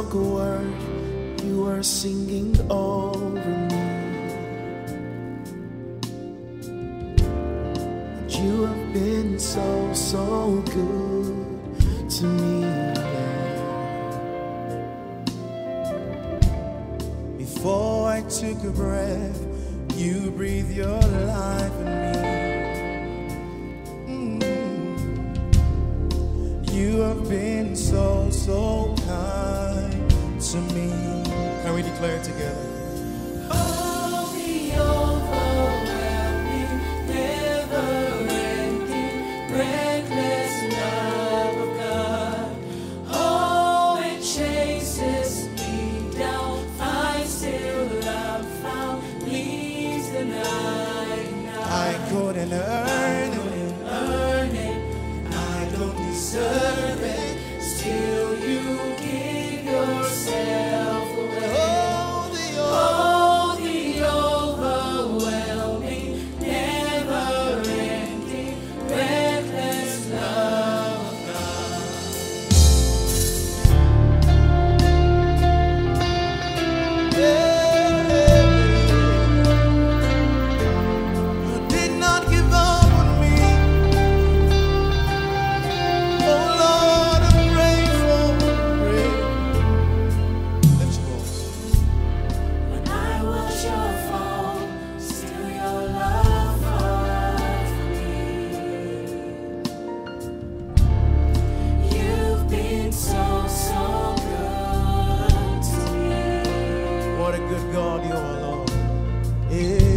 spoke a word, you were singing over me. And you have been so, so good to me. Before I took a breath, you breathed your life in me. Mm. You have been so, so to me. Can we declare it together? good God you are, Lord. Yeah.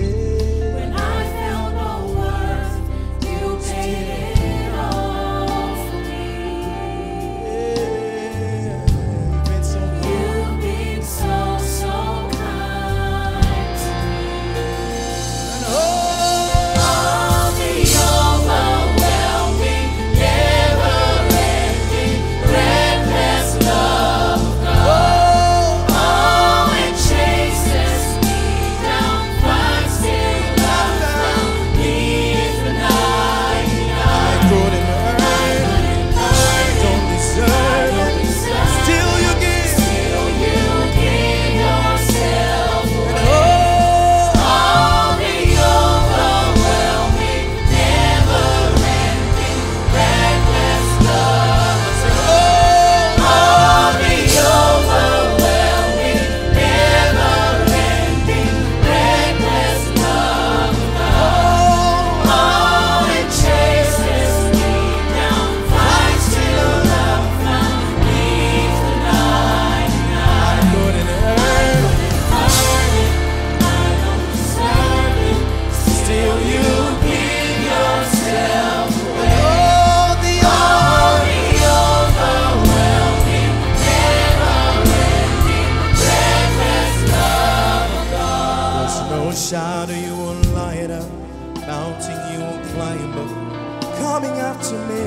coming after me.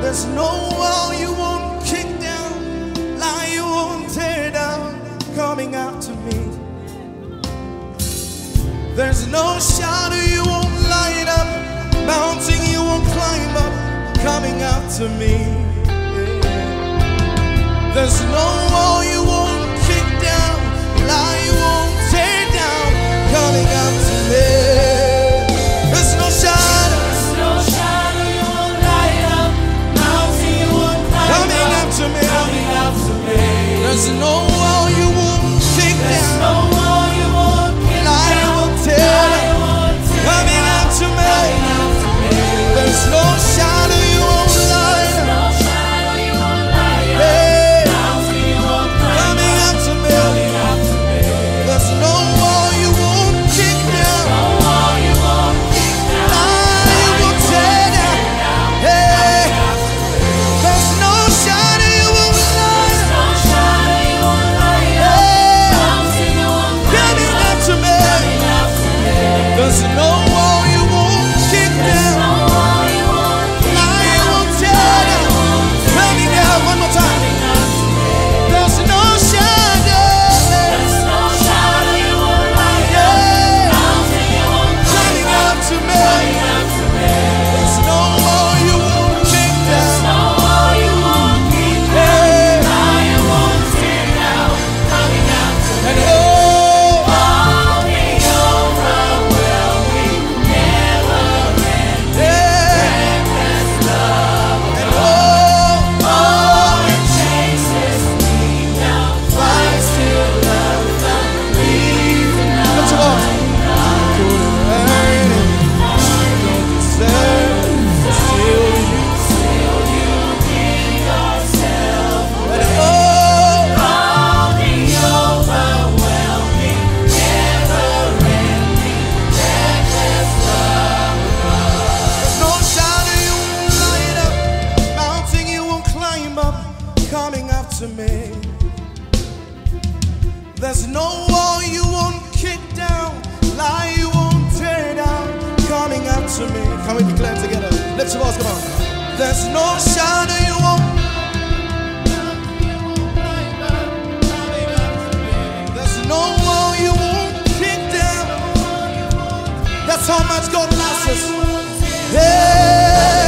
There's no wall you won't kick down, lie you won't tear down, coming after me. There's no shadow you won't light up, mountain you won't climb up, coming after me. There's no wall you doesn't There's no wall you won't kick down, lie you won't tear down. Coming me, together? Lift your voice, come on. There's no shadow you won't. There's no wall you won't kick down. That's how much God loves us. Yeah.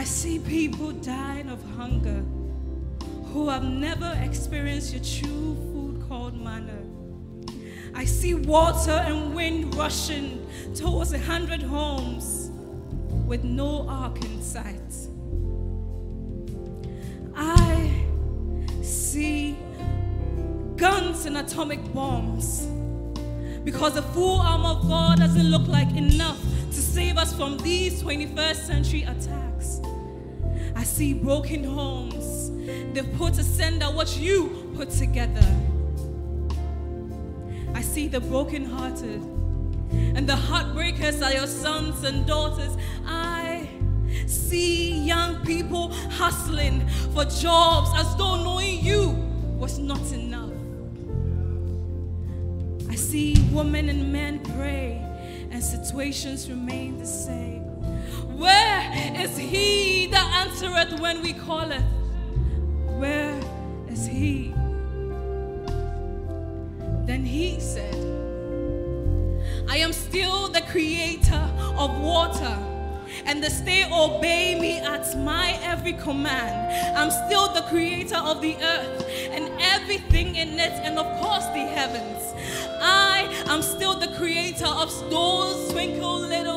I see people dying of hunger who have never experienced your true food called manna. I see water and wind rushing towards a hundred homes with no ark in sight. I see guns and atomic bombs because the full armor of God doesn't look like enough to save us from these 21st century attacks. I see broken homes. They've put asunder what you put together. I see the brokenhearted and the heartbreakers are your sons and daughters. I see young people hustling for jobs as though knowing you was not enough. I see women and men pray and situations remain the same. Where is he that answereth when we calleth? Where is he? Then he said, I am still the creator of water. And the stay obey me at my every command. I'm still the creator of the earth and everything in it, and of course the heavens. I am still the creator of those twinkle little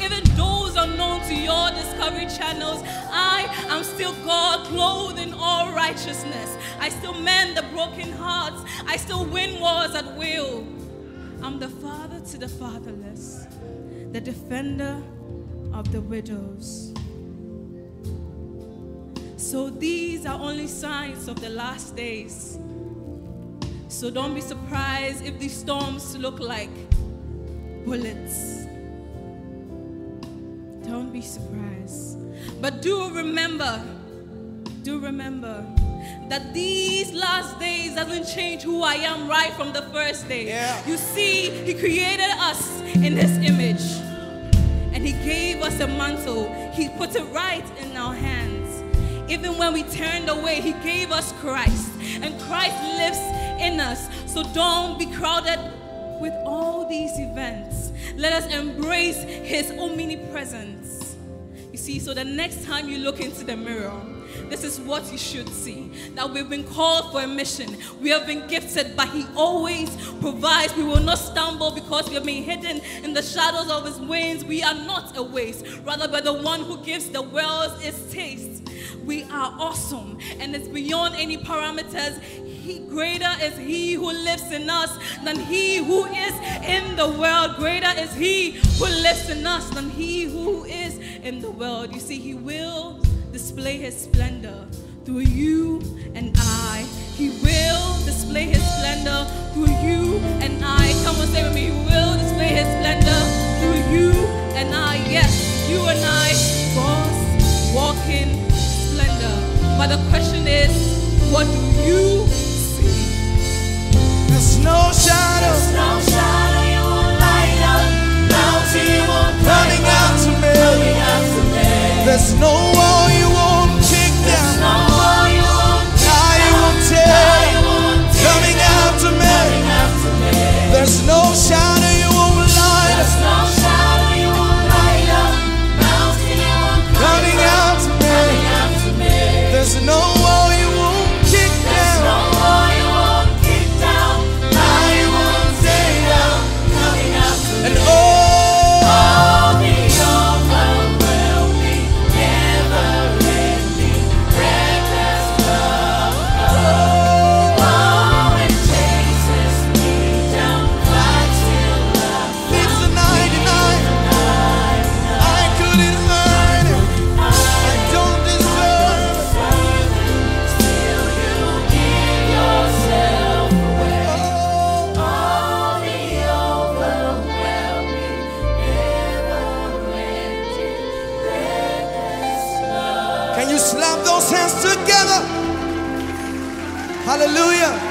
even those unknown to your discovery channels. I am still God, clothed in all righteousness. I still mend the broken hearts. I still win wars at will. I'm the father to the fatherless, the defender of the widows. So these are only signs of the last days. So don't be surprised if these storms look like bullets. Don't be surprised. But do remember, do remember that these last days doesn't change who I am right from the first day. Yeah. You see, He created us in His image and He gave us a mantle. He put it right in our hands. Even when we turned away, He gave us Christ, and Christ lives in us. So don't be crowded with all these events. Let us embrace His omnipresence. See, so the next time you look into the mirror, this is what you should see that we've been called for a mission. We have been gifted, but He always provides. We will not stumble because we have been hidden in the shadows of His wings. We are not a waste, rather, by the one who gives the world its taste. We are awesome, and it's beyond any parameters. He, greater is He who lives in us than He who is in the world. Greater is He who lives in us than He who is in the world. You see, He will display His splendor through you and I. He will display His splendor through you and I. Come on, say with me. He will display His splendor through you and I. Yes, you and I, God's walking splendor. But the question is, what do you see? There's no shadow No Hallelujah.